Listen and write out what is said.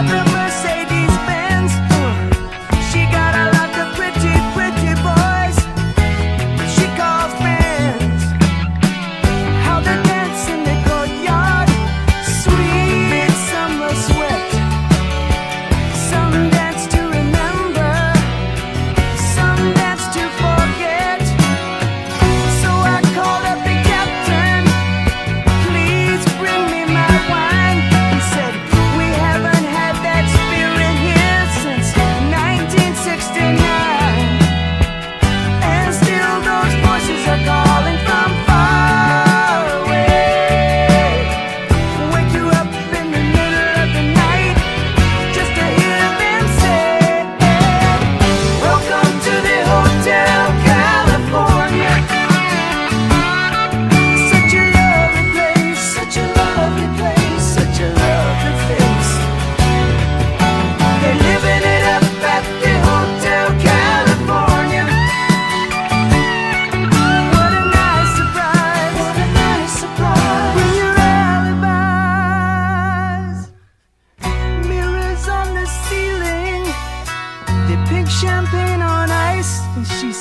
I've been